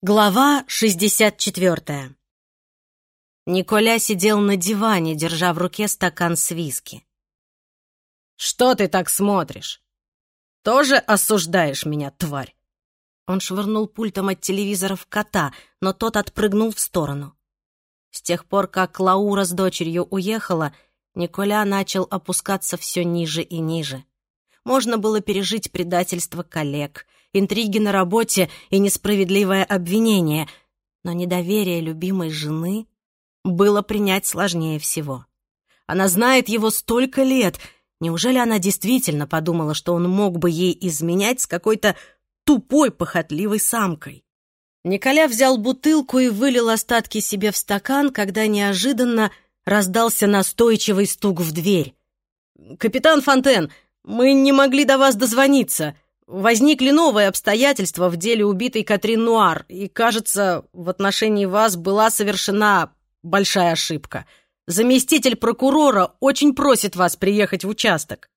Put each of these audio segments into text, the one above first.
Глава 64. Николя сидел на диване, держа в руке стакан с виски. «Что ты так смотришь? Тоже осуждаешь меня, тварь?» Он швырнул пультом от телевизора в кота, но тот отпрыгнул в сторону. С тех пор, как Лаура с дочерью уехала, Николя начал опускаться все ниже и ниже. Можно было пережить предательство коллег — интриги на работе и несправедливое обвинение, но недоверие любимой жены было принять сложнее всего. Она знает его столько лет. Неужели она действительно подумала, что он мог бы ей изменять с какой-то тупой, похотливой самкой? Николя взял бутылку и вылил остатки себе в стакан, когда неожиданно раздался настойчивый стук в дверь. «Капитан Фонтен, мы не могли до вас дозвониться», Возникли новые обстоятельства в деле убитой Катрин Нуар, и, кажется, в отношении вас была совершена большая ошибка. Заместитель прокурора очень просит вас приехать в участок».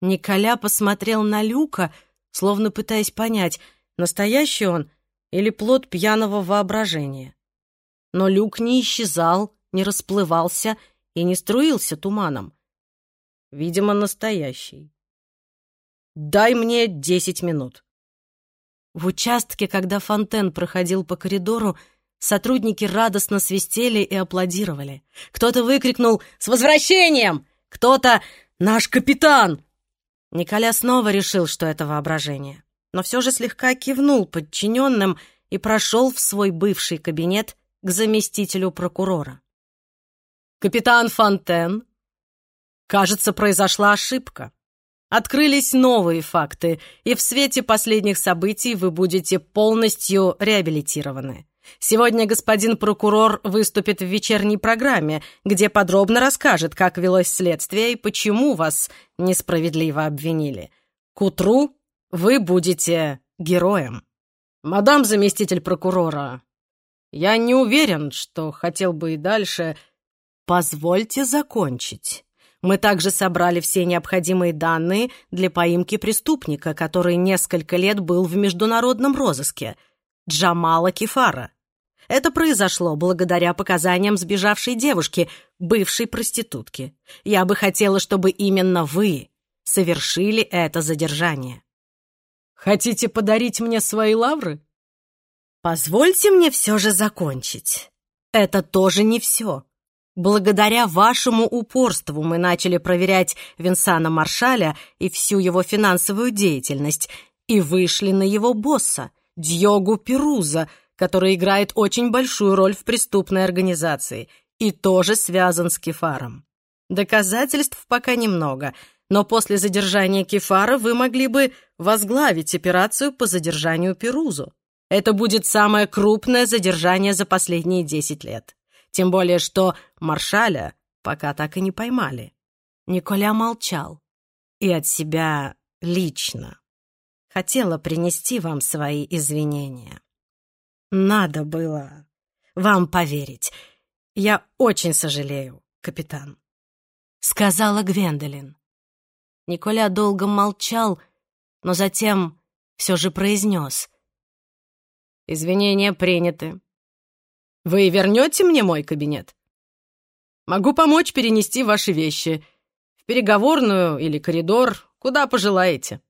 Николя посмотрел на Люка, словно пытаясь понять, настоящий он или плод пьяного воображения. Но Люк не исчезал, не расплывался и не струился туманом. Видимо, настоящий. Дай мне десять минут». В участке, когда Фонтен проходил по коридору, сотрудники радостно свистели и аплодировали. Кто-то выкрикнул «С возвращением!» Кто-то «Наш капитан!» Николя снова решил, что это воображение, но все же слегка кивнул подчиненным и прошел в свой бывший кабинет к заместителю прокурора. «Капитан Фонтен, кажется, произошла ошибка. Открылись новые факты, и в свете последних событий вы будете полностью реабилитированы. Сегодня господин прокурор выступит в вечерней программе, где подробно расскажет, как велось следствие и почему вас несправедливо обвинили. К утру вы будете героем. Мадам заместитель прокурора, я не уверен, что хотел бы и дальше... Позвольте закончить. Мы также собрали все необходимые данные для поимки преступника, который несколько лет был в международном розыске — Джамала Кефара. Это произошло благодаря показаниям сбежавшей девушки, бывшей проститутки. Я бы хотела, чтобы именно вы совершили это задержание. Хотите подарить мне свои лавры? Позвольте мне все же закончить. Это тоже не все. Благодаря вашему упорству мы начали проверять Винсана Маршаля и всю его финансовую деятельность и вышли на его босса, Дьогу Перуза, который играет очень большую роль в преступной организации и тоже связан с Кефаром. Доказательств пока немного, но после задержания Кефара вы могли бы возглавить операцию по задержанию Перузу. Это будет самое крупное задержание за последние 10 лет. Тем более, что Маршаля пока так и не поймали. Николя молчал. И от себя лично. Хотела принести вам свои извинения. Надо было вам поверить. Я очень сожалею, капитан. Сказала Гвендолин. Николя долго молчал, но затем все же произнес. «Извинения приняты. Вы вернете мне мой кабинет? Могу помочь перенести ваши вещи в переговорную или коридор, куда пожелаете.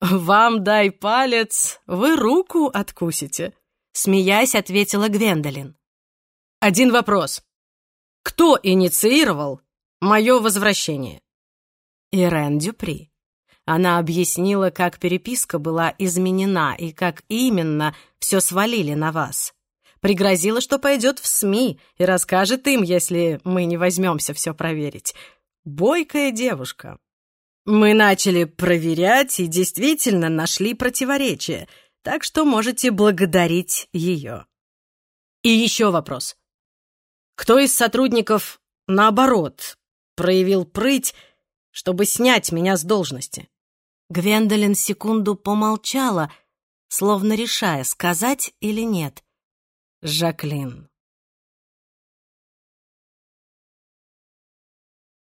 Вам дай палец, вы руку откусите, смеясь, ответила Гвендолин. Один вопрос. Кто инициировал мое возвращение? Ирен Дюпри. Она объяснила, как переписка была изменена и как именно все свалили на вас. Пригрозила, что пойдет в СМИ и расскажет им, если мы не возьмемся все проверить. Бойкая девушка. Мы начали проверять и действительно нашли противоречия, так что можете благодарить ее. И еще вопрос. Кто из сотрудников, наоборот, проявил прыть, чтобы снять меня с должности? Гвендолин секунду помолчала, словно решая, сказать или нет — Жаклин.